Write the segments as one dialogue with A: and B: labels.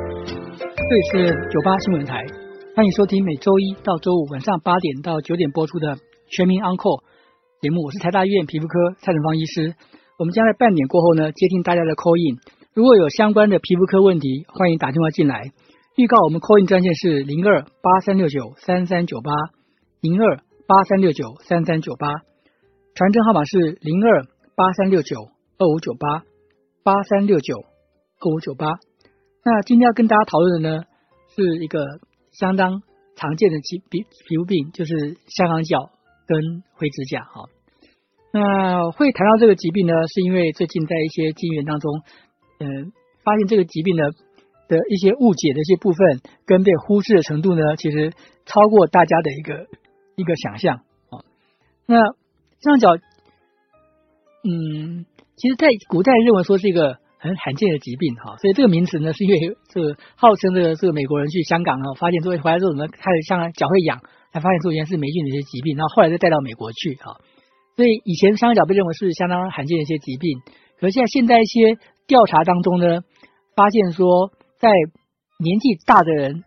A: 这里是九八新闻台，欢迎收听每周一到周五晚上八点到九点播出的《全民 Uncle》节目。我是台大医院皮肤科蔡成芳医师。我们将在半点过后呢，接听大家的 call in。如果有相关的皮肤科问题，欢迎打电话进来。预告我们 call in 专线是零二八三六九三三九八零二八三六九三三九八，传真号码是零二八三六九二五九八八三六九二五九八。那今天要跟大家讨论的呢，是一个相当常见的皮皮皮肤病，就是香港脚跟灰指甲哈。那会谈到这个疾病呢，是因为最近在一些经验当中，嗯，发现这个疾病的的一些误解的一些部分，跟被忽视的程度呢，其实超过大家的一个一个想象啊。那香港脚，嗯，其实在古代认为说是一个。很罕见的疾病哈，所以这个名词呢，是因为这个号称这个这个美国人去香港啊，发现之后回来之后呢，开始像脚会痒，才发现说原来是霉菌的一些疾病，然后后来再带到美国去哈。所以以前香港脚被认为是相当罕见的一些疾病，可是现在现在一些调查当中呢，发现说在年纪大的人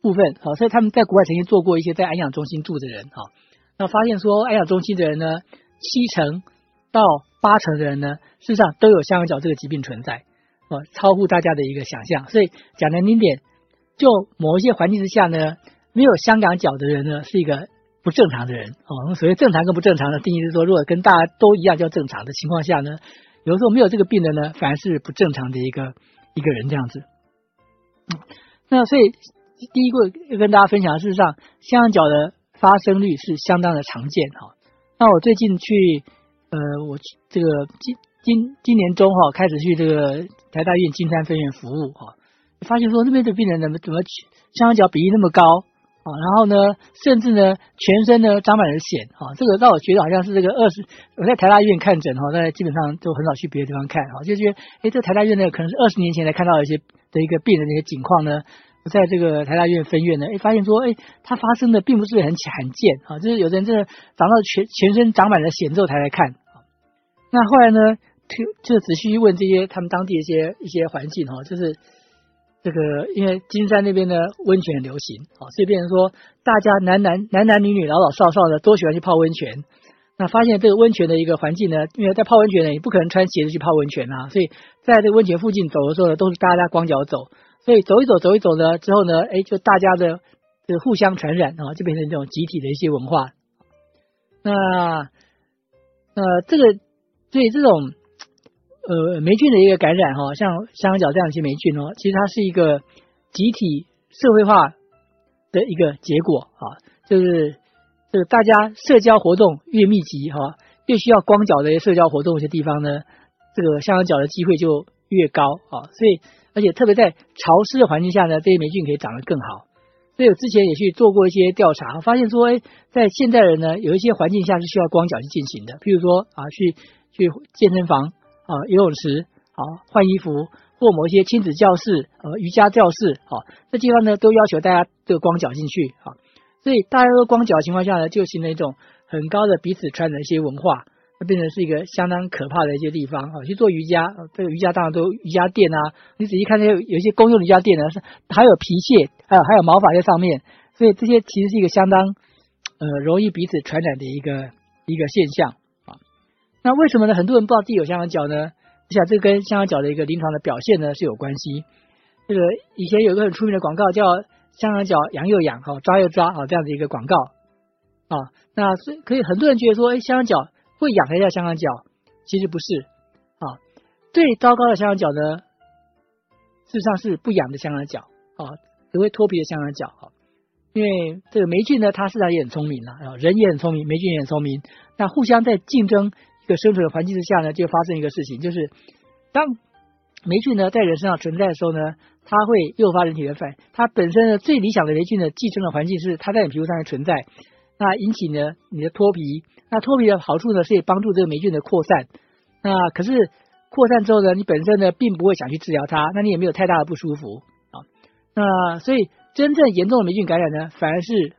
A: 部分，好，所以他们在国外曾经做过一些在安养中心住的人哈，那发现说安养中心的人呢，七成到。八成的人呢，事实上都有香港脚这个疾病存在，哦，超乎大家的一个想象。所以讲难听点，就某一些环境之下呢，没有香港脚的人呢，是一个不正常的人。哦，所谓正常跟不正常的定义是说，如果跟大家都一样叫正常的情况下呢，有时候没有这个病的呢，反而是不正常的一个一个人这样子。那所以第一个要跟大家分享，事实上香港脚的发生率是相当的常见。哈，那我最近去。呃，我这个今今今年中哈开始去这个台大医院金山分院服务哈，发现说那边的病人怎么怎么香港脚比例那么高啊，然后呢，甚至呢全身呢长满了癣啊，这个让我觉得好像是这个二十我在台大医院看诊哈，在基本上都很少去别的地方看哈，就觉得哎，这台大医院呢可能是二十年前才看到一些的一个病人的一些情况呢，在这个台大医院分院呢，哎，发现说哎，它发生的并不是很罕见啊，就是有的人真的长到全全身长满了癣之后才来看。那后来呢？就就仔细问这些他们当地的一些一些环境哈，就是这个因为金山那边的温泉很流行啊，所以变成说大家男男男男女女老老少少的都喜欢去泡温泉。那发现这个温泉的一个环境呢，因为在泡温泉呢，你不可能穿鞋子去泡温泉啊，所以在这个温泉附近走的时候呢，都是大家光脚走。所以走一走走一走呢之后呢，哎，就大家的就互相传染啊，就变成这种集体的一些文化。那呃这个。所以这种呃霉菌的一个感染哈，像香港脚这样一些霉菌哦，其实它是一个集体社会化的一个结果啊，就是这个大家社交活动越密集哈，越需要光脚的一些社交活动一些地方呢，这个香港脚的机会就越高啊。所以而且特别在潮湿的环境下呢，这些霉菌可以长得更好。所以我之前也去做过一些调查，发现说，哎，在现代人呢，有一些环境下是需要光脚去进行的，譬如说啊，去。去健身房啊，游泳池啊，换衣服或某一些亲子教室呃瑜伽教室啊，这地方呢都要求大家都光脚进去啊，所以大家都光脚的情况下呢，就形成一种很高的彼此传染一些文化，那变成是一个相当可怕的一些地方啊。去做瑜伽，这个瑜伽当然都瑜伽垫啊，你仔细看那些有一些公用瑜伽垫呢，是还有皮屑，还有还有毛发在上面，所以这些其实是一个相当呃容易彼此传染的一个一个现象。那为什么呢？很多人不知道自己有香港脚呢？我想这跟香港脚的一个临床的表现呢是有关系。这个以前有一个很出名的广告叫“香港脚痒又痒，哈抓又抓”啊这样的一个广告啊。那所以可以很多人觉得说，哎，香港脚会痒才叫香港脚，其实不是啊。最糟糕的香港脚呢，事实上是不痒的香港脚啊，只会脱皮的香港脚啊。因为这个霉菌呢，它实上也很聪明了啊，人也很聪明，霉菌也很聪明，那互相在竞争。一个生存的环境之下呢，就发生一个事情，就是当霉菌呢在人身上存在的时候呢，它会诱发人体的反应。它本身呢最理想的霉菌的寄生的环境是它在你皮肤上面存在，那引起呢你的脱皮。那脱皮的好处呢，是以帮助这个霉菌的扩散。那可是扩散之后呢，你本身呢并不会想去治疗它，那你也没有太大的不舒服啊。那所以真正严重的霉菌感染呢，反而是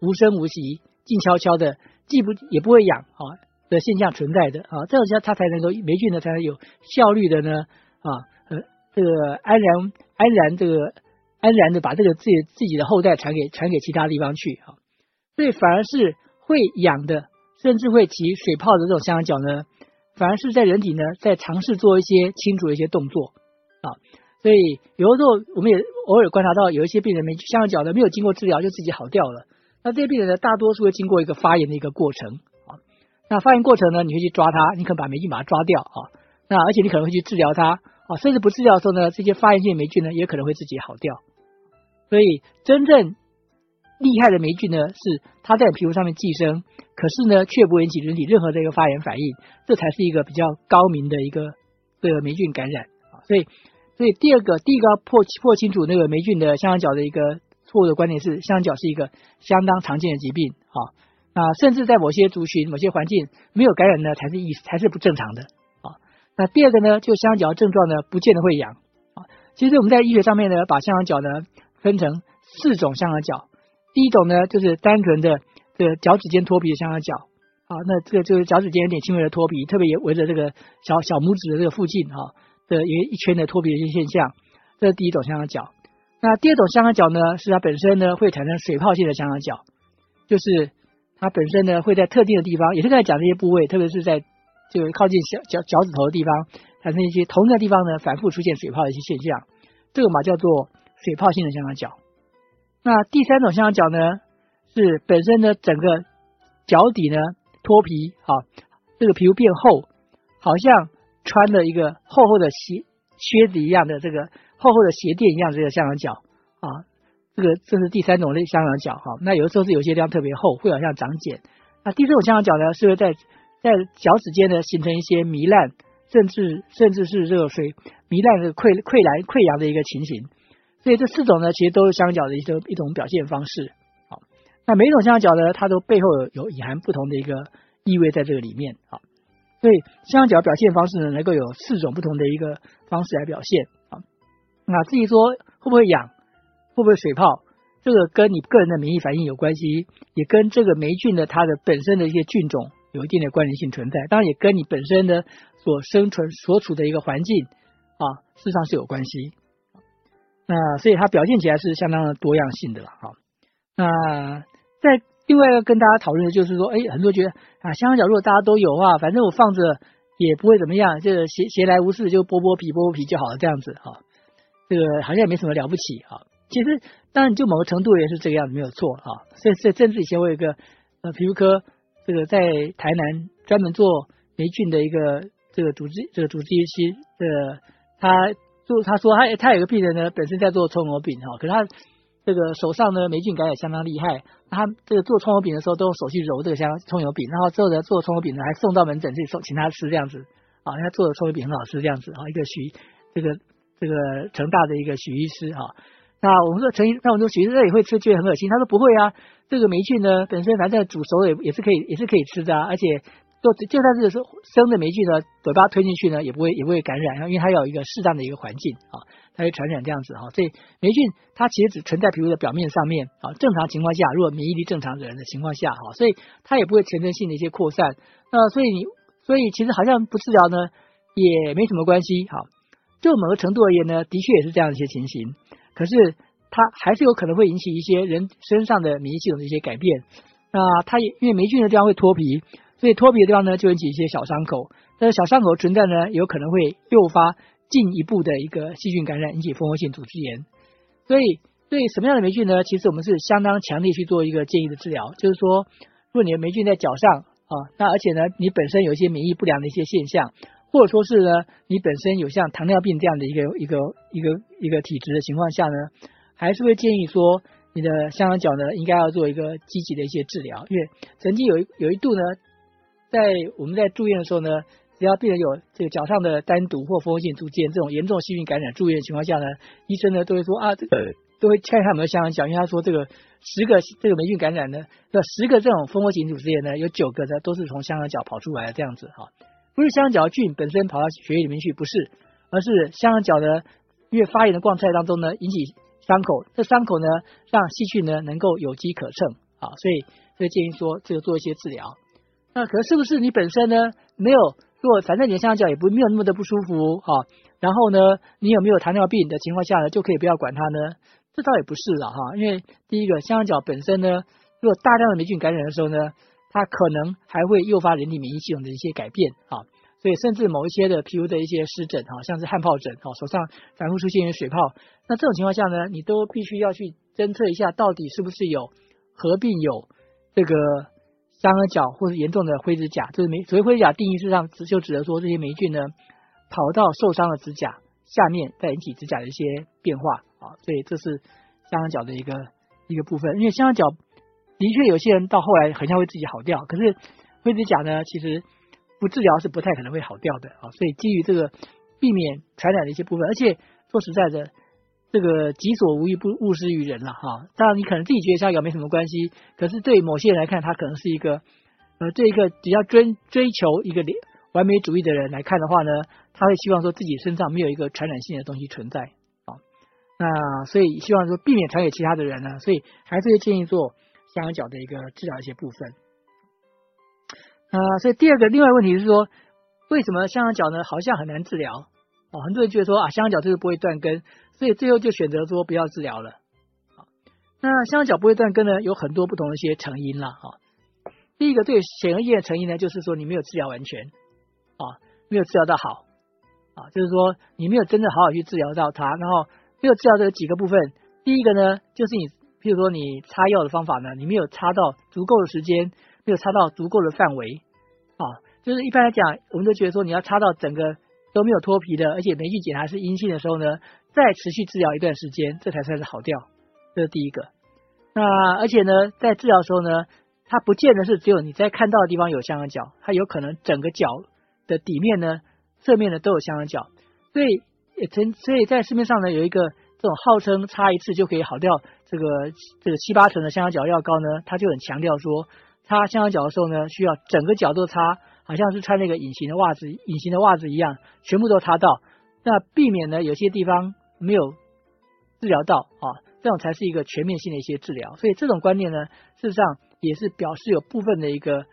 A: 无声无息、静悄悄的，既不也不会痒啊。的现象存在的啊，这样下它才能够霉菌呢才能有效率的呢啊呃这个安然安然这个安然的把这个自己自己的后代传给传给其他地方去啊，所以反而是会痒的，甚至会起水泡的这种香港脚呢，反而是在人体呢在尝试做一些清除的一些动作啊，所以有的时候我们也偶尔观察到有一些病人没香港脚呢没有经过治疗就自己好掉了，那这些病人呢大多数会经过一个发炎的一个过程，那发炎过程呢你会去抓它，你可能把霉菌把它抓掉啊，那而且你可能会去治疗它。啊，甚至不治疗的时候呢，这些发炎性霉菌呢也可能会自己好掉。所以真正厉害的霉菌呢，是它在皮肤上面寄生，可是呢却不会引起人体任何的一个发炎反应，这才是一个比较高明的一个这个霉菌感染啊。所以，所以第二个，第一个破破清楚那个霉菌的香港脚的一个错误的观点是，香港脚是一个相当常见的疾病啊啊，甚至在某些族群、某些环境没有感染呢，才是意才是不正常的啊。那第二个呢，就香港脚症状呢，不见得会痒啊。其实我们在医学上面呢，把香港脚呢分成四种香港脚。第一种呢，就是单纯的这个脚趾间脱皮的香港脚啊，那这个就是脚趾间有点轻微的脱皮，特别也围着这个小小拇指的这个附近哈的有一圈的脱皮的一些现象，这是第一种香港脚。那第二种香港脚呢，是它本身呢会产生水泡性的香港脚，就是它本身呢会在特定的地方，也是刚才讲这些部位，特别是在。就靠近小脚脚趾头的地方，产生一些同一个地方呢反复出现水泡的一些现象，这个嘛叫做水泡性的香港脚。那第三种香港脚呢，是本身的整个脚底呢脱皮，啊，这个皮肤变厚，好像穿了一个厚厚的鞋靴子一样的这个厚厚的鞋垫一样这个香港脚啊，这个这是第三种类香港脚哈。那有的时候是有些地方特别厚，会好像长茧。那第四种香港脚呢，是会在在脚趾间呢形成一些糜烂，甚至甚至是热水糜烂的溃溃烂溃疡的一个情形，所以这四种呢其实都是香港脚的一种一种表现方式。好，那每一种香港脚呢，它都背后有隐含不同的一个意味在这个里面。好，所以香港脚表现方式呢，能够有四种不同的一个方式来表现。啊，那至于说会不会痒，会不会水泡，这个跟你个人的免疫反应有关系，也跟这个霉菌的它的本身的一些菌种。有一定的关联性存在，当然也跟你本身的所生存所处的一个环境啊，事实上是有关系。那所以它表现起来是相当的多样性的了哈。那在另外要跟大家讨论的就是说，哎，很多觉得啊，香港脚如果大家都有啊，反正我放着也不会怎么样，这个闲闲来无事就剥剥皮剥剥皮就好了，这样子哈，这个好像也没什么了不起哈。其实当然就某个程度也是这个样子，没有错哈。所以，所以甚至以前我有一个呃皮肤科。这个在台南专门做霉菌的一个这个主治这个主治医师的，他做他说他他有个病人呢，本身在做葱油饼哈，可是他这个手上呢霉菌感染相当厉害，他这个做葱油饼的时候都用手去揉这个香葱油饼，然后之后呢做葱油饼呢还送到门诊去送请他吃这样子啊，他做的葱油饼很好吃这样子啊，一个许这个这个成大的一个许医师哈。那我们说陈，那我们说许医生也会吃，觉得很恶心。他说不会啊，这个霉菌呢本身反正煮熟也也是可以，也是可以吃的啊。而且就就算是说生的霉菌呢，嘴巴推进去呢也不会也不会感染，因为它有一个适当的一个环境啊，它会传染这样子哈。所以霉菌它其实只存在皮肤的表面上面啊，正常情况下，如果免疫力正常的人的情况下哈，所以它也不会全身性的一些扩散。那所以你所以其实好像不治疗呢也没什么关系哈。就某个程度而言呢，的确也是这样一些情形。可是它还是有可能会引起一些人身上的免疫系统的一些改变。那它也因为霉菌的地方会脱皮，所以脱皮的地方呢就引起一些小伤口。但是小伤口存在呢，有可能会诱发进一步的一个细菌感染，引起蜂窝性组织炎。所以对什么样的霉菌呢？其实我们是相当强烈去做一个建议的治疗，就是说，如果你的霉菌在脚上啊，那而且呢你本身有一些免疫不良的一些现象。或者说是呢，你本身有像糖尿病这样的一个一个一个一个体质的情况下呢，还是会建议说你的香港脚呢应该要做一个积极的一些治疗，因为曾经有一有一度呢，在我们在住院的时候呢，只要病人有这个脚上的单独或蜂窝性组织炎这种严重细菌感染住院的情况下呢，医生呢都会说啊，这个都会看他有没有香港脚，因为他说这个十个这个霉菌感染呢，这十个这种蜂窝型组织炎呢，有九个呢都是从香港脚跑出来的这样子哈。不是香港脚菌本身跑到血液里面去，不是，而是香港脚的因为发炎的状态当中呢，引起伤口，这伤口呢让细菌呢能够有机可乘啊，所以所以建议说这个做一些治疗。那可是不是你本身呢没有，如果反正你的香蕉也不没有那么的不舒服哈，然后呢，你有没有糖尿病的情况下呢，就可以不要管它呢？这倒也不是了哈，因为第一个香蕉本身呢，如果大量的霉菌感染的时候呢，它可能还会诱发人体免疫系统的一些改变啊，所以甚至某一些的皮肤的一些湿疹哈，像是汗疱疹哈，手上反复出现水泡，那这种情况下呢，你都必须要去侦测一下，到底是不是有合并有这个香港脚或者严重的灰指甲，就是霉所谓灰指甲定义是上指就指的说这些霉菌呢。跑到受伤的指甲下面，再引起指甲的一些变化啊，所以这是香港脚的一个一个部分。因为香港脚的确有些人到后来很像会自己好掉，可是灰指甲呢，其实不治疗是不太可能会好掉的啊。所以基于这个避免传染的一些部分，而且说实在的，这个己所无欲不勿施于人了哈。当然你可能自己觉得香港脚没什么关系，可是对某些人来看，他可能是一个呃，这一个比较追追求一个完美主义的人来看的话呢。他会希望说自己身上没有一个传染性的东西存在啊，那所以希望说避免传给其他的人呢，所以还是建议做香港脚的一个治疗一些部分。啊，所以第二个另外问题是说，为什么香港脚呢好像很难治疗？哦，很多人觉得说啊，香港脚就是不会断根，所以最后就选择说不要治疗了。那香港脚不会断根呢，有很多不同的一些成因了哈。第一个最显而易见的成因呢，就是说你没有治疗完全啊，没有治疗到好。啊，就是说你没有真的好好去治疗到它，然后没有治疗的几个部分。第一个呢，就是你，譬如说你擦药的方法呢，你没有擦到足够的时间，没有擦到足够的范围。啊，就是一般来讲，我们都觉得说你要擦到整个都没有脱皮的，而且没去检查是阴性的时候呢，再持续治疗一段时间，这才算是好掉。这是第一个。那而且呢，在治疗的时候呢，它不见得是只有你在看到的地方有香港脚，它有可能整个脚的底面呢。侧面呢都有香港脚，所以也曾所以在市面上呢有一个这种号称擦一次就可以好掉这个这个七八成的香港脚药膏呢，他就很强调说擦香港脚的时候呢需要整个脚都擦，好像是穿那个隐形的袜子隐形的袜子一样，全部都擦到，那避免呢有些地方没有治疗到啊，这种才是一个全面性的一些治疗。所以这种观念呢，事实上也是表示有部分的一个。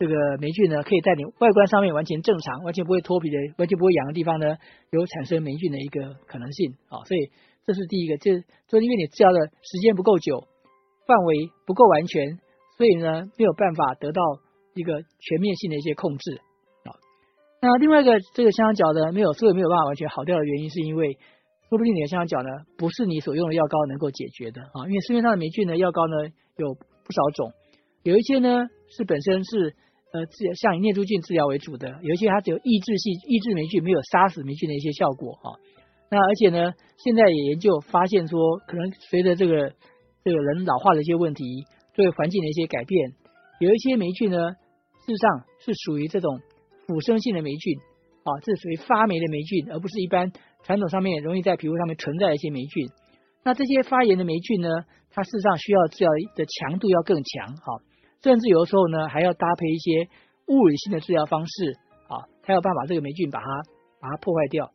A: 这个霉菌呢，可以在你外观上面完全正常、完全不会脱皮的、完全不会痒的地方呢，有产生霉菌的一个可能性啊。所以这是第一个，就是就因为你治疗的时间不够久，范围不够完全，所以呢没有办法得到一个全面性的一些控制啊。那另外一个，这个香蕉脚呢，没有所以没有办法完全好掉的原因，是因为说不定你的香蕉脚呢，不是你所用的药膏能够解决的啊。因为市面上的霉菌的药膏呢，有不少种，有一些呢是本身是。呃，治像以念珠菌治疗为主的，有一些它只有抑制性、抑制霉菌，没有杀死霉菌的一些效果哈。那而且呢，现在也研究发现说，可能随着这个这个人老化的一些问题，对环境的一些改变，有一些霉菌呢，事实上是属于这种腐生性的霉菌啊，这是属于发霉的霉菌，而不是一般传统上面容易在皮肤上面存在的一些霉菌。那这些发炎的霉菌呢，它事实上需要治疗的强度要更强哈。甚至有的时候呢，还要搭配一些物理性的治疗方式啊，才有办法这个霉菌把它把它破坏掉。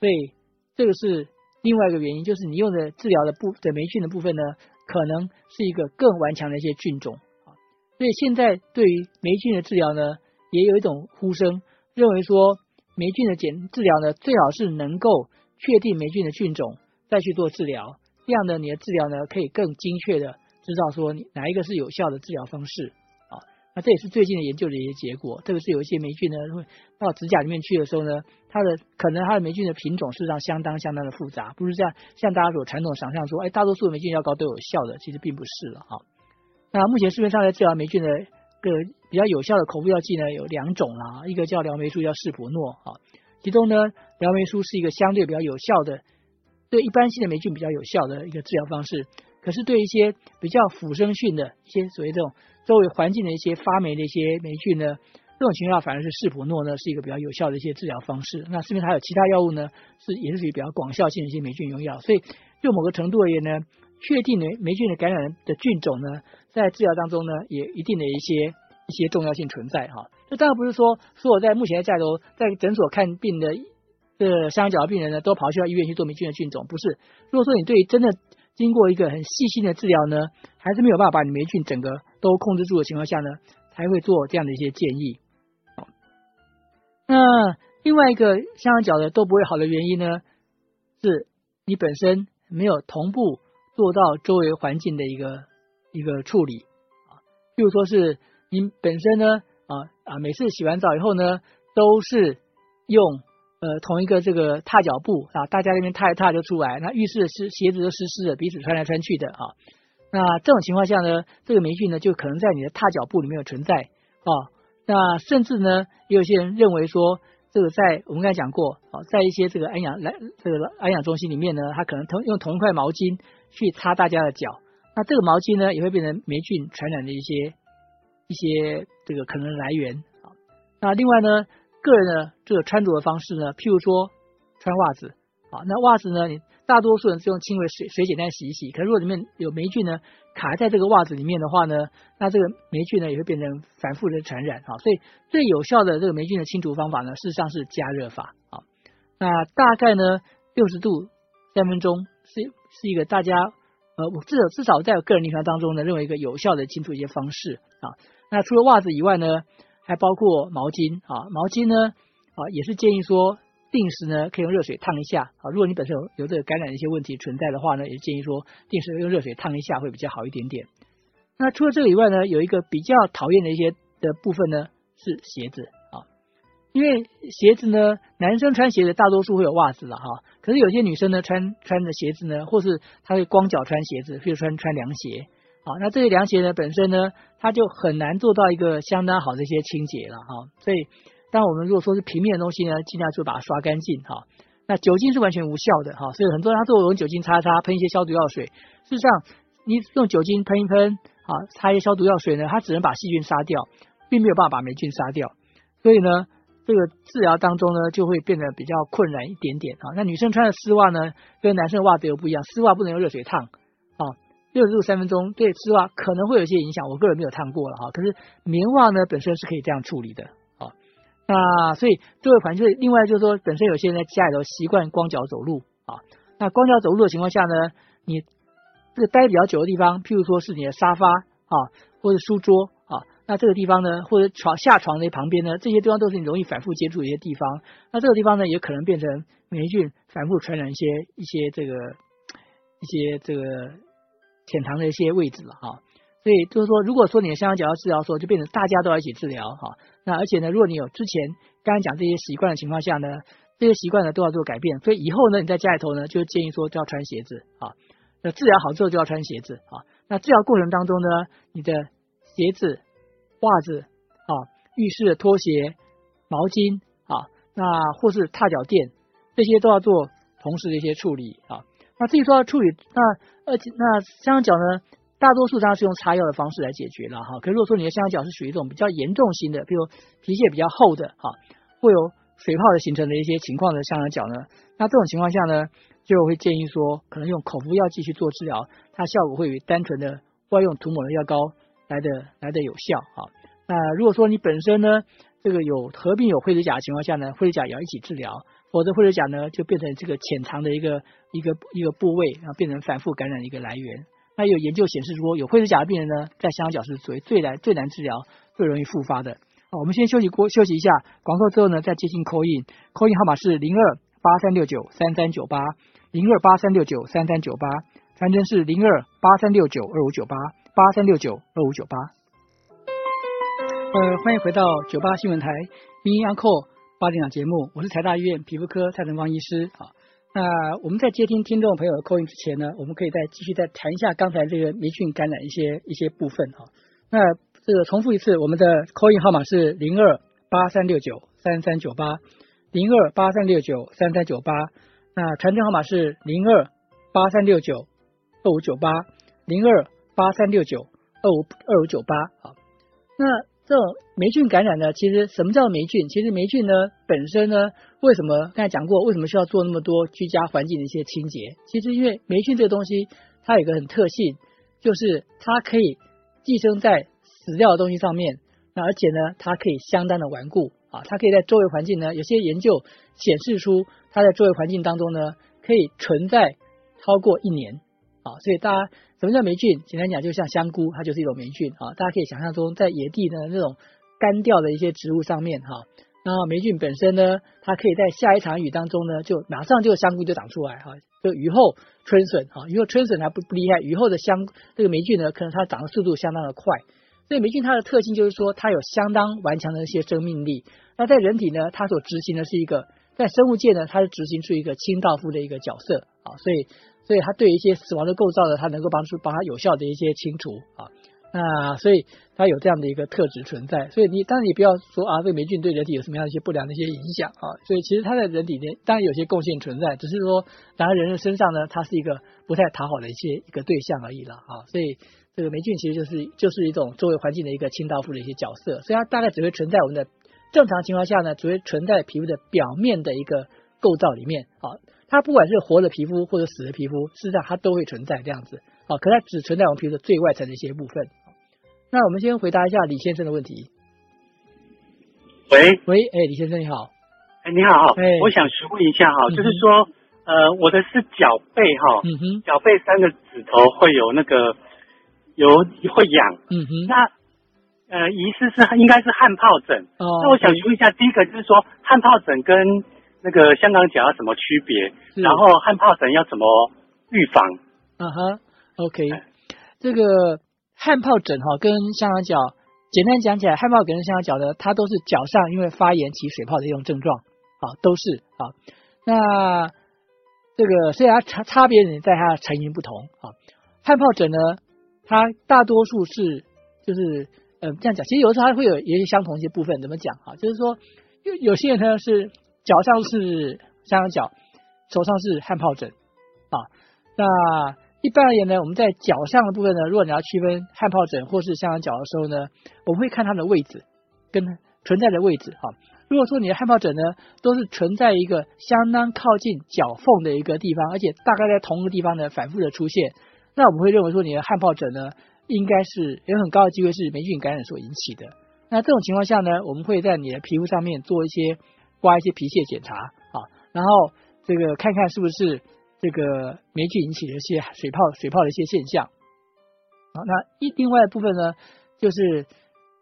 A: 所以这个是另外一个原因，就是你用的治疗的部的霉菌的部分呢，可能是一个更顽强的一些菌种啊。所以现在对于霉菌的治疗呢，也有一种呼声，认为说霉菌的检治疗呢，最好是能够确定霉菌的菌种再去做治疗，这样呢，你的治疗呢可以更精确的。知道说哪一个是有效的治疗方式？那这也是最近的研究的一些结果。特别是有一些霉菌呢，会到指甲里面去的时候呢，它的可能它的霉菌的品种事实上相当相当的复杂，不是像像大家所传统想象说，哎，大多数的霉菌药膏都有效的，其实并不是了哈。那目前市面上在治疗霉菌的个比较有效的口服药剂呢，有两种啦，一个叫疗霉素，叫士普诺啊。其中呢，疗霉素是一个相对比较有效的，对一般性的霉菌比较有效的一个治疗方式。可是对一些比较腐生性的一些所谓这种周围环境的一些发霉的一些霉菌呢，这种情况反而是士普诺呢是一个比较有效的一些治疗方式。那市面还有其他药物呢，是也是属于比较广效性的一些霉菌用药。所以就某个程度而言呢，确定霉霉菌的感染的菌种呢，在治疗当中呢，也一定的一些一些重要性存在哈。这当然不是说说我在目前在头在诊所看病的这香港脚的病人呢，都跑去到医院去做霉菌的菌种，不是。如果说你对真的经过一个很细心的治疗呢，还是没有办法把你霉菌整个都控制住的情况下呢，才会做这样的一些建议。那另外一个香脚的都不会好的原因呢，是你本身没有同步做到周围环境的一个一个处理啊，譬如说是你本身呢啊啊每次洗完澡以后呢，都是用呃同一个这个踏脚步啊，大家那边踏一踏就出来，那浴室的湿鞋子都湿湿的，彼此穿来穿去的啊，那这种情况下呢，这个霉菌呢就可能在你的踏脚步里面有存在啊，那甚至呢也有些人认为说。这个在我们刚才讲过，啊，在一些这个安养来这个安养中心里面呢，他可能同用同一块毛巾去擦大家的脚，那这个毛巾呢也会变成霉菌传染的一些一些这个可能来源啊。那另外呢，个人的这个穿着的方式呢，譬如说穿袜子，啊，那袜子呢你。大多数人是用轻微水水简单洗一洗，可如果里面有霉菌呢，卡在这个袜子里面的话呢，那这个霉菌呢也会变成反复的传染啊。所以最有效的这个霉菌的清除方法呢，事实上是加热法啊。那大概呢六十度三分钟是是一个大家呃我至少至少在我个人临床当中呢认为一个有效的清除一些方式啊。那除了袜子以外呢，还包括毛巾啊，毛巾呢啊也是建议说。定时呢，可以用热水烫一下啊。如果你本身有有这个感染的一些问题存在的话呢，也建议说定时用热水烫一下会比较好一点点。那除了这个以外呢，有一个比较讨厌的一些的部分呢是鞋子啊，因为鞋子呢，男生穿鞋子大多数会有袜子了哈，可是有些女生呢穿穿的鞋子呢，或是她会光脚穿鞋子，比如穿穿凉鞋那这些凉鞋呢本身呢，它就很难做到一个相当好的一些清洁了哈，所以。但我们如果说是平面的东西呢，尽量就把它刷干净哈。那酒精是完全无效的哈，所以很多人他都用酒精擦擦，喷一些消毒药水。事实上，你用酒精喷一喷啊，擦一些消毒药水呢，它只能把细菌杀掉，并没有办法把霉菌杀掉。所以呢，这个治疗当中呢，就会变得比较困难一点点啊。那女生穿的丝袜呢，跟男生的袜子又不一样，丝袜不能用热水烫，六十度三分钟对丝袜可能会有一些影响。我个人没有烫过了哈，可是棉袜呢本身是可以这样处理的啊。那所以这位环境，另外就是说，本身有些人在家里头习惯光脚走路啊。那光脚走路的情况下呢，你这个待比较久的地方，譬如说是你的沙发啊，或者书桌啊，那这个地方呢，或者床下床的旁边呢，这些地方都是你容易反复接触的一些地方。那这个地方呢，也可能变成霉菌反复传染一些一些这个一些这个潜藏的一些位置了哈。所以就是说，如果说你的香港脚要治疗的时候，就变成大家都要一起治疗哈。那而且呢，如果你有之前刚刚讲这些习惯的情况下呢，这些习惯呢都要做改变。所以以后呢，你在家里头呢，就建议说就要穿鞋子啊。那治疗好之后就要穿鞋子啊。那治疗过程当中呢，你的鞋子、袜子啊、浴室的拖鞋、毛巾啊，那或是踏脚垫这些都要做同时的一些处理啊。那至于说要处理，那而且那香港脚呢？大多数当然是用擦药的方式来解决了哈，可如果说你的香港脚是属于一种比较严重型的，比如皮屑比较厚的哈，会有水泡的形成的一些情况的香港脚呢，那这种情况下呢，就会建议说可能用口服药继续做治疗，它效果会比单纯的外用涂抹的药膏来的来的有效哈。那如果说你本身呢这个有合并有灰指甲的情况下呢，灰指甲也要一起治疗，否则灰指甲呢就变成这个潜藏的一个一个一个部位，然后变成反复感染的一个来源。那有研究显示说，有灰指甲的病人呢，在香港脚是属于最难最难治疗、最容易复发的。好，我们先休息过休息一下，广告之后呢，再接听 call in，call in 号码是零二八三六九三三九八，零二八三六九三三九八，传真是零二八三六九二五九八，八三六九二五九八。呃，欢迎回到九八新闻台《名医 Uncle》八点档节目，我是财大医院皮肤科蔡成芳医师啊。那我们在接听听众朋友的扣音之前呢，我们可以再继续再谈一下刚才这个霉菌感染一些一些部分哈。那这个重复一次，我们的扣音号码是零二八三六九三三九八，零二八三六九三三九八。那传真号码是零二八三六九二五九八，零二八三六九二五二五九八啊。那这种霉菌感染呢，其实什么叫霉菌？其实霉菌呢本身呢。为什么刚才讲过？为什么需要做那么多居家环境的一些清洁？其实因为霉菌这个东西，它有个很特性，就是它可以寄生在死掉的东西上面，那而且呢，它可以相当的顽固啊，它可以在周围环境呢，有些研究显示出它在周围环境当中呢，可以存在超过一年啊。所以大家什么叫霉菌？简单讲，就像香菇，它就是一种霉菌啊。大家可以想象中，在野地的那种干掉的一些植物上面哈。那霉菌本身呢，它可以在下一场雨当中呢，就马上就香菇就长出来哈，就雨后春笋哈，雨后春笋还不不厉害，雨后的香这个霉菌呢，可能它长的速度相当的快。所以霉菌它的特性就是说，它有相当顽强的一些生命力。那在人体呢，它所执行的是一个，在生物界呢，它是执行出一个清道夫的一个角色啊，所以所以它对一些死亡的构造呢，它能够帮助帮它有效的一些清除啊。那所以它有这样的一个特质存在，所以你当然你不要说啊，这个霉菌对人体有什么样的一些不良的一些影响啊，所以其实它在人体内当然有些贡献存在，只是说打在人的身上呢，它是一个不太讨好的一些一个对象而已了啊，所以这个霉菌其实就是就是一种周围环境的一个清道夫的一些角色，所以它大概只会存在我们的正常情况下呢，只会存在皮肤的表面的一个构造里面啊，它不管是活的皮肤或者死的皮肤，事实上它都会存在这样子。啊，可它只存在我们皮肤的最外层的一些部分。那我们先回答一下李先生的问题。
B: 喂。
A: 喂，哎，李先生你好，
B: 哎你好，哎，我想询问一下哈，就是说，呃，我的是脚背哈，嗯哼，脚背三个指头会有那个有会痒，嗯哼，那呃疑似是应该是汗疱疹，哦，那我想询问一下，第一个就是说汗疱疹跟那个香港脚要什么区别？然后汗疱疹要怎么预防？
A: 嗯哼，OK，这个。汗疱疹哈跟香港脚，简单讲起来，汗疱疹跟香港脚呢，它都是脚上因为发炎起水泡的一种症状啊，都是啊。那这个虽然差差别在它的成因不同啊，汗疱疹呢，它大多数是就是呃这样讲，其实有时候它会有一些相同一些部分，怎么讲啊？就是说有有些人呢是脚上是香港脚，手上是汗疱疹啊，那。一般而言呢，我们在脚上的部分呢，如果你要区分汗疱疹或是香港脚的时候呢，我们会看它的位置跟存在的位置哈。如果说你的汗疱疹呢，都是存在一个相当靠近脚缝的一个地方，而且大概在同一个地方呢反复的出现，那我们会认为说你的汗疱疹呢，应该是有很高的机会是霉菌感染所引起的。那这种情况下呢，我们会在你的皮肤上面做一些刮一些皮屑检查啊，然后这个看看是不是。这个霉菌引起的一些水泡、水泡的一些现象，好，那一另外一部分呢，就是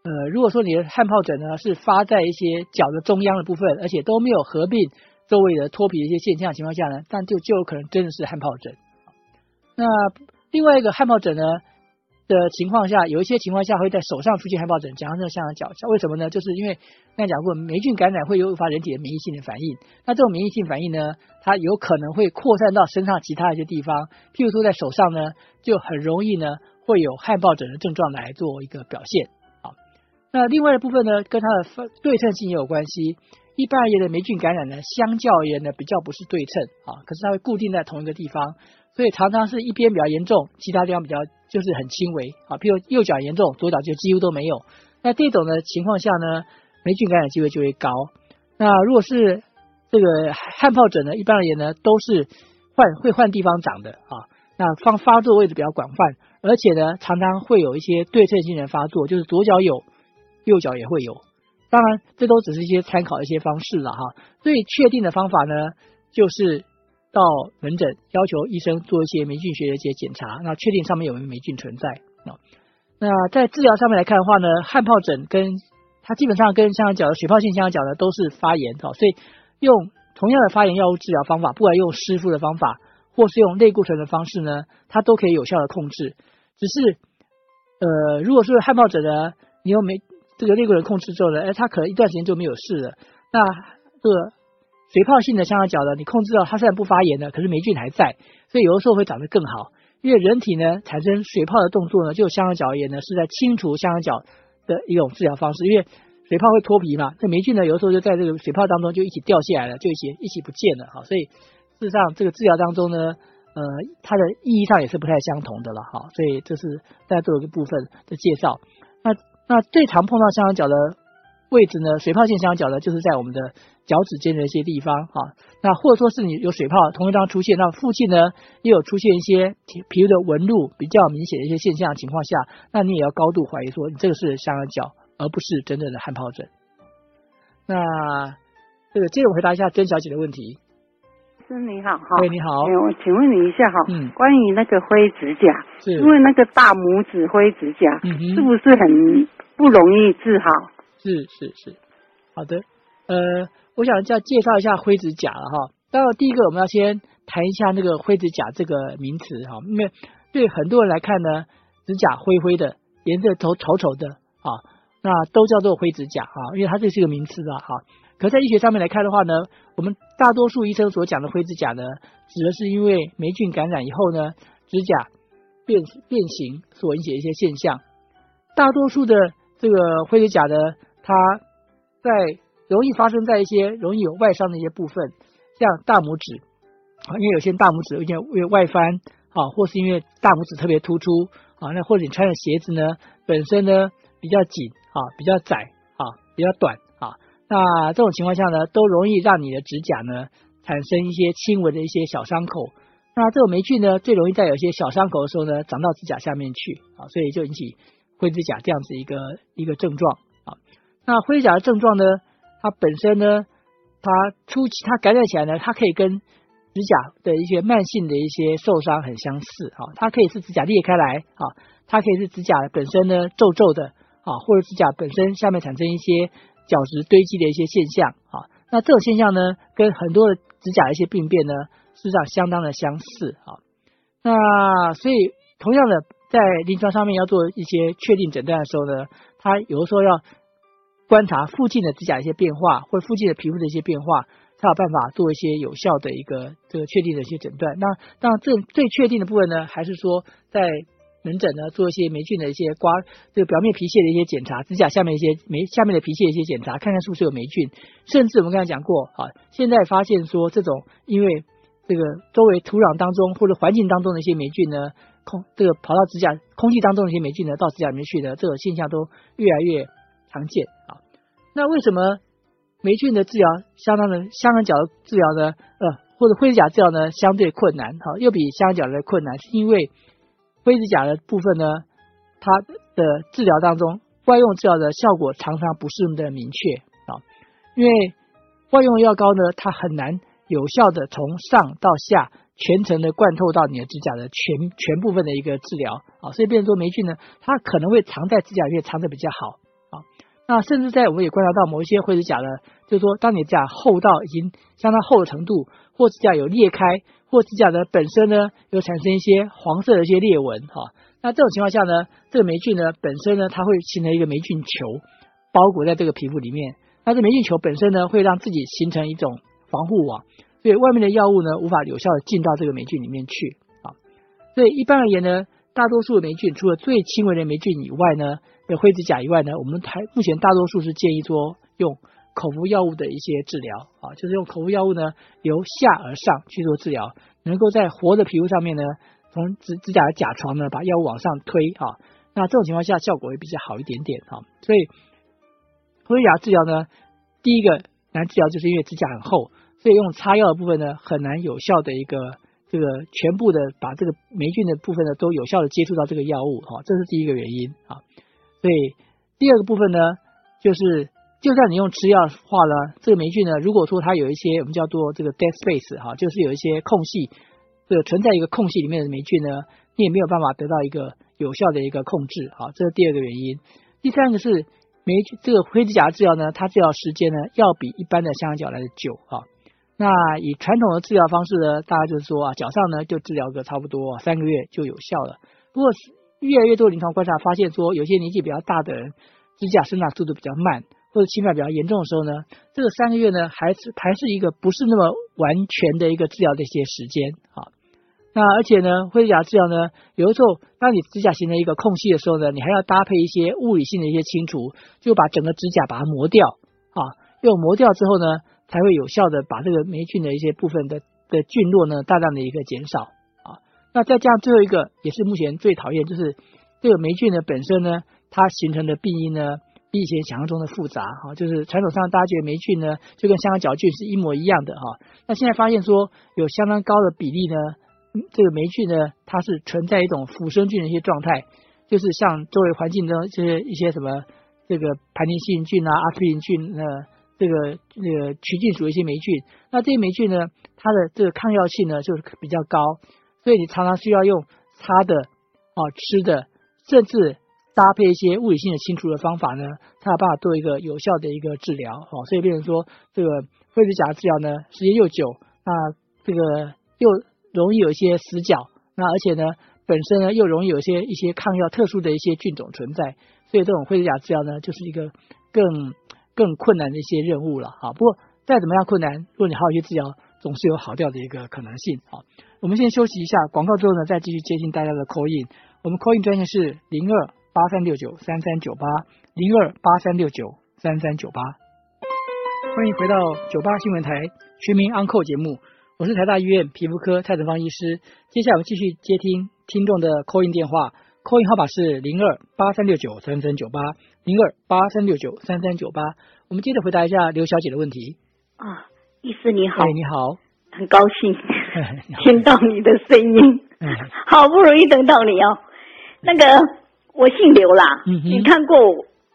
A: 呃，如果说你的汗疱疹呢是发在一些脚的中央的部分，而且都没有合并周围的脱皮的一些现象情况下呢，但就就有可能真的是汗疱疹。那另外一个汗疱疹呢？的情况下，有一些情况下会在手上出现汗疱疹，假设像脚脚，为什么呢？就是因为刚才讲过，霉菌感染会诱发人体的免疫性的反应。那这种免疫性反应呢，它有可能会扩散到身上其他一些地方，譬如说在手上呢，就很容易呢会有汗疱疹的症状来做一个表现。好，那另外的部分呢，跟它的对称性也有关系。一般而言的霉菌感染呢，相较而言呢比较不是对称啊，可是它会固定在同一个地方。所以常常是一边比较严重，其他地方比较就是很轻微啊，譬如右脚严重，左脚就几乎都没有。那这种的情况下呢，霉菌感染机会就会高。那如果是这个汗疱疹呢，一般而言呢，都是换会换地方长的啊。那发发作位置比较广泛，而且呢，常常会有一些对称性的发作，就是左脚有，右脚也会有。当然，这都只是一些参考一些方式了哈。最确定的方法呢，就是。到门诊要求医生做一些霉菌学的一些检查，那确定上面有没有霉菌存在啊？那在治疗上面来看的话呢，汗疱疹跟它基本上跟香港脚的水泡性香港脚呢都是发炎哦，所以用同样的发炎药物治疗方法，不管用湿敷的方法或是用类固醇的方式呢，它都可以有效的控制。只是呃，如果是汗疱疹呢，你用没这个类固醇控制之后呢，哎，它可能一段时间就没有事了。那这个。水泡性的香港脚呢，你控制到它虽然不发炎的，可是霉菌还在，所以有的时候会长得更好。因为人体呢产生水泡的动作呢，就香港脚而言呢是在清除香港脚的一种治疗方式。因为水泡会脱皮嘛，这霉菌呢有的时候就在这个水泡当中就一起掉下来了，就一起一起不见了哈。所以事实上这个治疗当中呢，呃，它的意义上也是不太相同的了哈。所以这是在做一个部分的介绍。那那最常碰到香港脚的。位置呢？水泡性香港脚呢，就是在我们的脚趾间的一些地方啊。那或者说是你有水泡同一张出现，那附近呢又有出现一些皮肤的纹路比较明显的一些现象情况下，那你也要高度怀疑说你这个是香港脚，而不是真正的汗疱疹。那这个接着回答一下曾小姐的问题。
C: 师你好，哈，
A: 喂，你好，
C: 我请问你一下哈，嗯，关于那个灰指甲，
A: 是，
C: 因为那个大拇指灰指甲，嗯是不是很不容易治好？
A: 是是是，好的。呃，我想再介绍一下灰指甲了哈。当然，第一个我们要先谈一下那个灰指甲这个名词哈，因为对很多人来看呢，指甲灰灰的，颜色头丑丑的啊，那都叫做灰指甲啊，因为它这是一个名词啊哈。可在医学上面来看的话呢，我们大多数医生所讲的灰指甲呢，指的是因为霉菌感染以后呢，指甲变变形所引起的一些现象。大多数的这个灰指甲呢，它在容易发生在一些容易有外伤的一些部分，像大拇指啊，因为有些大拇指有点为外翻啊，或是因为大拇指特别突出啊，那或者你穿的鞋子呢本身呢比较紧啊，比较窄啊，比较短啊。那这种情况下呢，都容易让你的指甲呢产生一些轻微的一些小伤口。那这种霉菌呢，最容易在有些小伤口的时候呢，长到指甲下面去啊，所以就引起灰指甲这样子一个一个症状啊。那灰指甲的症状呢，它本身呢，它初期它感染起来呢，它可以跟指甲的一些慢性的一些受伤很相似啊。它可以是指甲裂开来啊，它可以是指甲本身呢皱皱的啊，或者指甲本身下面产生一些。角质堆积的一些现象啊，那这种现象呢，跟很多的指甲的一些病变呢，事实上相当的相似啊。那所以同样的，在临床上面要做一些确定诊断的时候呢，他有的时候要观察附近的指甲一些变化，或附近的皮肤的一些变化，才有办法做一些有效的一个这个确定的一些诊断。那当然，这最确定的部分呢，还是说在。门诊呢，做一些霉菌的一些刮，这个表面皮屑的一些检查，指甲下面一些霉下面的皮屑一些检查，看看是不是有霉菌。甚至我们刚才讲过啊，现在发现说这种因为这个周围土壤当中或者环境当中的一些霉菌呢，空这个跑到指甲空气当中的一些霉菌呢，到指甲里面去的这种现象都越来越常见啊。那为什么霉菌的治疗相当的香港脚的治疗呢？呃，或者灰指甲治疗呢，相对困难哈，又比香港脚的困难，是因为。灰指甲的部分呢，它的治疗当中，外用治疗的效果常常不是那么的明确啊，因为外用药膏呢，它很难有效的从上到下全程的灌透到你的指甲的全全部分的一个治疗啊，所以变成说霉菌呢，它可能会藏在指甲里面藏的比较好，那甚至在我们也观察到某一些灰指甲呢，就是说当你指甲厚到已经相当厚的程度，或指甲有裂开。或指甲的本身呢，又产生一些黄色的一些裂纹哈，那这种情况下呢，这个霉菌呢本身呢，它会形成一个霉菌球，包裹在这个皮肤里面。那这霉菌球本身呢，会让自己形成一种防护网，所以外面的药物呢，无法有效的进到这个霉菌里面去啊。所以一般而言呢，大多数的霉菌，除了最轻微的霉菌以外呢，的灰指甲以外呢，我们还目前大多数是建议说用。口服药物的一些治疗啊，就是用口服药物呢，由下而上去做治疗，能够在活的皮肤上面呢，从指指甲的甲床呢，把药物往上推啊，那这种情况下效果会比较好一点点啊。所以灰指甲治疗呢，第一个难治疗就是因为指甲很厚，所以用擦药的部分呢，很难有效的一个这个全部的把这个霉菌的部分呢，都有效的接触到这个药物哈，这是第一个原因啊。所以第二个部分呢，就是。就算你用吃药化了，这个霉菌呢，如果说它有一些我们叫做这个 dead space 哈，就是有一些空隙，这个存在一个空隙里面的霉菌呢，你也没有办法得到一个有效的一个控制，好，这是第二个原因。第三个是霉菌这个灰指甲治疗呢，它治疗时间呢要比一般的香港脚来的久哈。那以传统的治疗方式呢，大家就是说啊，脚上呢就治疗个差不多三个月就有效了。不过越来越多临床观察发现说，有些年纪比较大的人，指甲生长速度比较慢。或者侵犯比较严重的时候呢，这个三个月呢，还是还是一个不是那么完全的一个治疗的一些时间啊。那而且呢，灰指甲治疗呢，有的时候当你指甲形成一个空隙的时候呢，你还要搭配一些物理性的一些清除，就把整个指甲把它磨掉啊。用磨掉之后呢，才会有效的把这个霉菌的一些部分的的菌落呢，大量的一个减少。那再加上最后一个，也是目前最讨厌，就是这个霉菌呢本身呢，它形成的病因呢。比以前想象中的复杂哈，就是传统上大家觉得霉菌呢，就跟香港脚菌是一模一样的哈。那现在发现说有相当高的比例呢，这个霉菌呢，它是存在一种腐生菌的一些状态，就是像周围环境中就是一些什么这个盘尼西林菌啊、阿司匹林菌呃，这个那个曲菌属一些霉菌。那这些霉菌呢，它的这个抗药性呢就是比较高，所以你常常需要用擦的、哦吃的，甚至。搭配一些物理性的清除的方法呢，才有办法做一个有效的一个治疗。哦，所以变成说这个灰指甲治疗呢，时间又久，那这个又容易有一些死角，那而且呢，本身呢又容易有一些一些抗药特殊的一些菌种存在，所以这种灰指甲治疗呢，就是一个更更困难的一些任务了。好，不过再怎么样困难，如果你好好去治疗，总是有好掉的一个可能性。好。我们先休息一下，广告之后呢，再继续接听大家的 call in。我们 call in 专线是零二八三六九三三九八零二八三六九三三九八。欢迎回到九八新闻台全民安扣节目，我是台大医院皮肤科蔡德芳医师。接下来我们继续接听听众的 call in 电话，call in 号码是零二八三六九三三九八零二八三六九三三九八。我们接着回答一下刘小姐的问题。
D: 啊，医师你好，
A: 你好。
D: 很高兴听到你的声音，好不容易等到你哦。那个我姓刘啦，你看过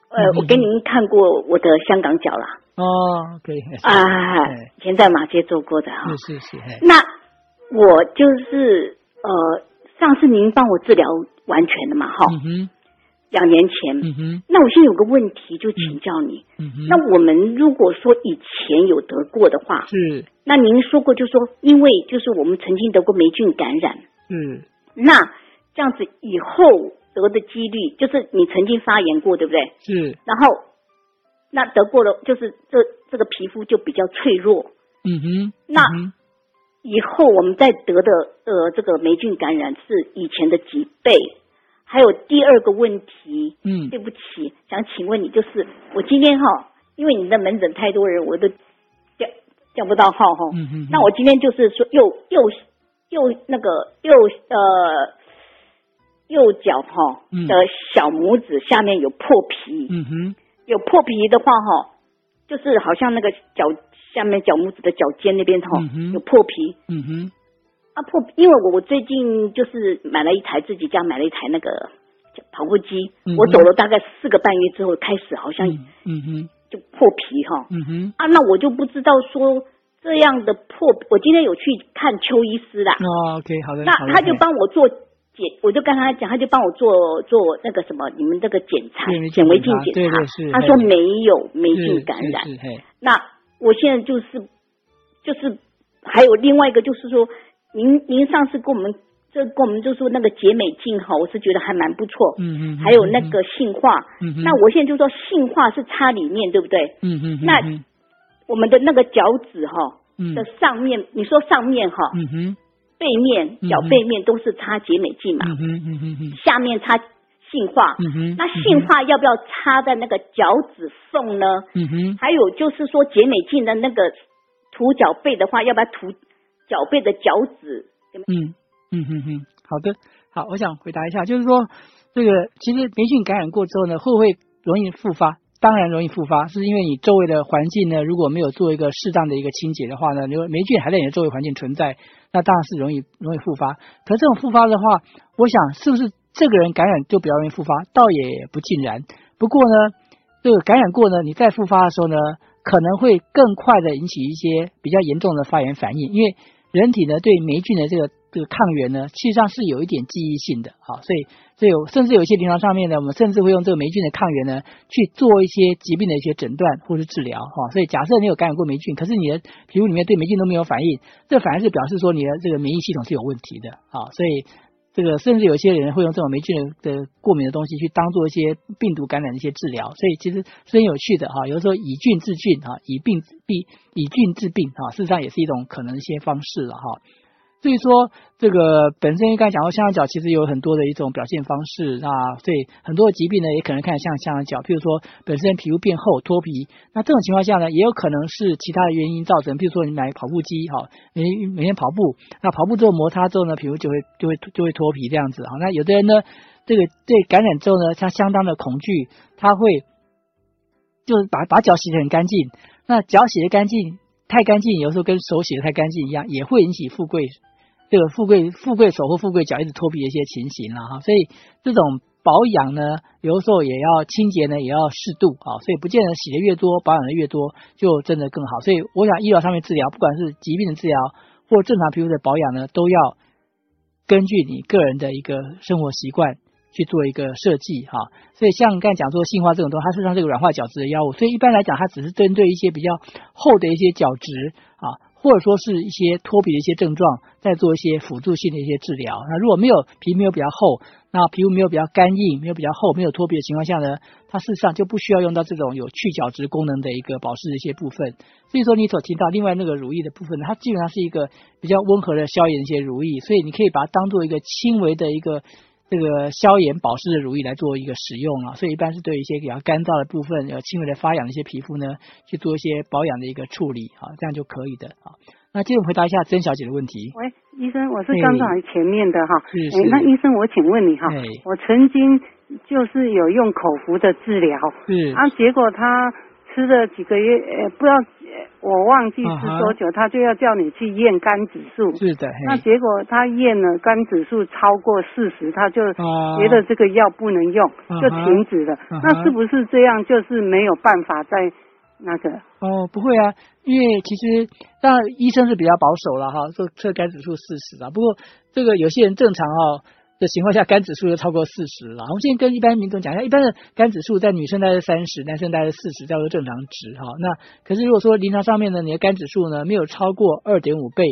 D: 呃，我给您看过我的香港脚啦。
A: 哦，可以
D: 啊，以前在马街做过的哈。
A: 是是是。
D: 那我就是呃，上次您帮我治疗完全的嘛哈。两年前，嗯哼，那我现在有个问题，就请教你，嗯哼，那我们如果说以前有得过的话，
A: 是，
D: 那您说过就说，因为就是我们曾经得过霉菌感染，
A: 嗯，
D: 那这样子以后得的几率，就是你曾经发炎过，对不对？
A: 是，
D: 然后那得过了，就是这这个皮肤就比较脆弱，
A: 嗯哼，
D: 那以后我们再得的呃这个霉菌感染是以前的几倍。还有第二个问题，
A: 嗯，
D: 对不起，想请问你，就是我今天哈，因为你的门诊太多人，我都叫叫不到号哈，
A: 嗯嗯，
D: 那我今天就是说右右右那个右呃右脚哈的小拇指下面有破皮，
A: 嗯哼，
D: 有破皮的话哈，就是好像那个脚下面脚拇指的脚尖那边哈有破皮，
A: 嗯哼。
D: 啊破！因为我我最近就是买了一台自己家买了一台那个跑步机，我走了大概四个半月之后，开始好像
A: 嗯哼
D: 就破皮哈，
A: 嗯哼
D: 啊，那我就不知道说这样的破，我今天有去看邱医师啦。
A: 哦，OK，好的。
D: 那他就帮我做检，我就跟他讲，他就帮我做做那个什么，你们这个检查，显微镜检查，他说没有霉菌感染。那我现在就是就是还有另外一个就是说。您您上次跟我们这跟我们就说那个洁美净哈，我是觉得还蛮不错。
A: 嗯嗯。
D: 还有那个性化。
A: 嗯
D: 那我现在就说性化是插里面对不对？
A: 嗯嗯。
D: 那我们的那个脚趾哈
A: 的
D: 上面，你说上面哈。
A: 嗯哼。
D: 背面脚背面都是插洁美净嘛。
A: 嗯哼嗯哼嗯
D: 下面插性化。
A: 嗯哼。
D: 那性化要不要插在那个脚趾缝呢？
A: 嗯哼。
D: 还有就是说洁美净的那个涂脚背的话，要不要涂？脚背的脚趾，
A: 嗯嗯嗯嗯，好的，好，我想回答一下，就是说这个其实霉菌感染过之后呢，会不会容易复发？当然容易复发，是因为你周围的环境呢，如果没有做一个适当的一个清洁的话呢，如果霉菌还在你的周围环境存在，那当然是容易容易复发。可这种复发的话，我想是不是这个人感染就比较容易复发？倒也不尽然。不过呢，这个感染过呢，你再复发的时候呢？可能会更快的引起一些比较严重的发炎反应，因为人体呢对霉菌的这个这个抗原呢，实际上是有一点记忆性的啊，所以这有甚至有一些临床上面呢，我们甚至会用这个霉菌的抗原呢去做一些疾病的一些诊断或是治疗哈。所以假设你有感染过霉菌，可是你的皮肤里面对霉菌都没有反应，这反而是表示说你的这个免疫系统是有问题的啊，所以。这个甚至有些人会用这种霉菌的过敏的东西去当做一些病毒感染的一些治疗，所以其实是很有趣的哈。有时候以菌治菌哈，以病治病以菌治病哈，事实上也是一种可能一些方式了哈。所以说，这个本身刚才讲到香港脚，其实有很多的一种表现方式啊。所以很多的疾病呢，也可能看像香港脚，譬如说本身皮肤变厚脱皮，那这种情况下呢，也有可能是其他的原因造成。譬如说你买跑步机哈，每每天跑步，那跑步之后摩擦之后呢，皮肤就会就会就会脱皮这样子哈。那有的人呢，这个对感染之后呢，他相当的恐惧，他会就是把把脚洗得很干净。那脚洗得干净太干净，有时候跟手洗得太干净一样，也会引起富贵。这个富贵富贵手或富贵脚一直脱皮的一些情形了哈，所以这种保养呢，有的时候也要清洁呢，也要适度啊，所以不见得洗的越多，保养的越多就真的更好。所以我想医疗上面治疗，不管是疾病的治疗或正常皮肤的保养呢，都要根据你个人的一个生活习惯去做一个设计哈。所以像刚才讲说杏花这种东西，它实际上是个软化角质的药物，所以一般来讲，它只是针对一些比较厚的一些角质啊。或者说是一些脱皮的一些症状，再做一些辅助性的一些治疗。那如果没有皮没有比较厚，那皮肤没有比较干硬，没有比较厚，没有脱皮的情况下呢，它事实上就不需要用到这种有去角质功能的一个保湿的一些部分。所以说你所提到另外那个乳液的部分呢，它基本上是一个比较温和的消炎一些乳液，所以你可以把它当做一个轻微的一个。这个消炎保湿的乳液来做一个使用啊，所以一般是对一些比较干燥的部分、有轻微的发痒的一些皮肤呢，去做一些保养的一个处理啊，这样就可以的啊。那接着回答一下曾小姐的问题。
C: 喂，医生，我是刚才前面的哈。
A: 是是。
C: 那医生，我请问你哈，我曾经就是有用口服的治疗，
A: 是
C: 啊，结果他吃了几个月，呃，不知道。我忘记是多久，他就要叫你去验肝指数。
A: 是的。
C: 那结果他验了肝指数超过四十，他就觉得这个药不能用，就停止了。那是不是这样？就是没有办法再那个？
A: 哦，不会啊，因为其实当然医生是比较保守了哈，说测肝指数四十啊。不过这个有些人正常哦。的情况下，肝指数就超过四十了。我们现在跟一般民众讲一下，一般的肝指数在女生大概三十，男生大概四十，叫做正常值哈。那可是如果说临床上面呢，你的肝指数呢没有超过二点五倍，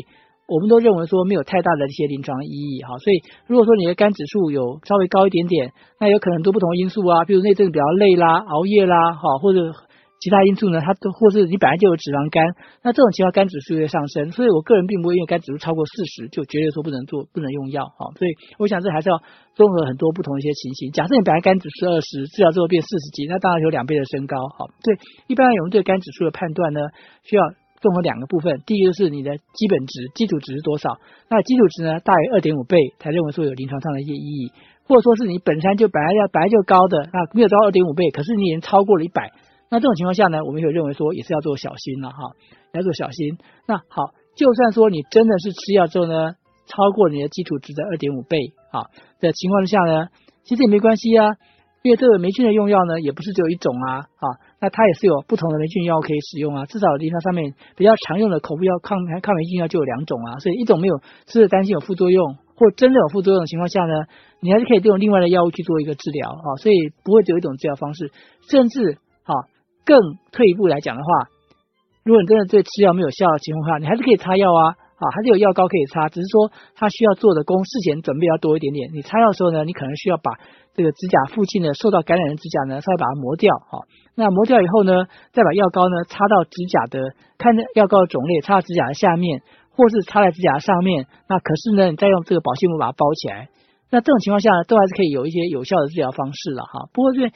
A: 我们都认为说没有太大的一些临床意义哈。所以如果说你的肝指数有稍微高一点点，那有可能很多不同因素啊，比如那阵比较累啦、熬夜啦，哈或者。其他因素呢，它都或是你本来就有脂肪肝，那这种情况肝指数会上升，所以我个人并不会因为肝指数超过四十就绝对说不能做不能用药哈，所以我想这还是要综合很多不同的一些情形。假设你本来肝指数二十，治疗之后变四十几，那当然有两倍的升高哈。对，一般我们对肝指数的判断呢，需要综合两个部分，第一个是你的基本值基础值是多少，那基础值呢大于二点五倍才认为说有临床上的一些意义，或者说是你本身就本来要本来就高的，那没有到二点五倍，可是你已经超过了一百。那这种情况下呢，我们会认为说也是要做小心了哈，要做小心。那好，就算说你真的是吃药之后呢，超过你的基础值的二点五倍啊的情况之下呢，其实也没关系啊，因为这个霉菌的用药呢也不是只有一种啊啊，那它也是有不同的霉菌药可以使用啊，至少临床上面比较常用的口服药抗抗霉菌药就有两种啊，所以一种没有吃的担心有副作用，或真的有副作用的情况下呢，你还是可以用另外的药物去做一个治疗啊，所以不会只有一种治疗方式，甚至。更退一步来讲的话，如果你真的对吃药没有效的情况下，你还是可以擦药啊，啊，还是有药膏可以擦，只是说它需要做的工事前准备要多一点点。你擦药的时候呢，你可能需要把这个指甲附近的受到感染的指甲呢，稍微把它磨掉，哈，那磨掉以后呢，再把药膏呢擦到指甲的，看药膏的种类，擦到指甲的下面，或是擦在指甲上面，那可是呢，你再用这个保鲜膜把它包起来，那这种情况下呢，都还是可以有一些有效的治疗方式了，哈。不过因为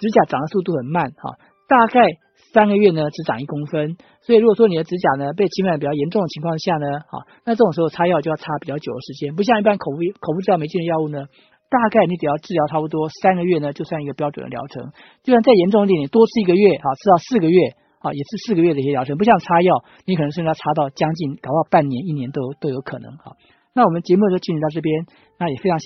A: 指甲长的速度很慢，哈。大概三个月呢，只长一公分，所以如果说你的指甲呢被侵犯比较严重的情况下呢，好，那这种时候擦药就要擦比较久的时间，不像一般口服口服治疗霉菌的药物呢，大概你只要治疗差不多三个月呢，就算一个标准的疗程。就算再严重一点，你多吃一个月，啊，吃到四个月，啊，也是四个月的一些疗程，不像擦药，你可能甚至要擦到将近搞到半年、一年都都有可能。好，那我们节目就进行到这边，那也非常。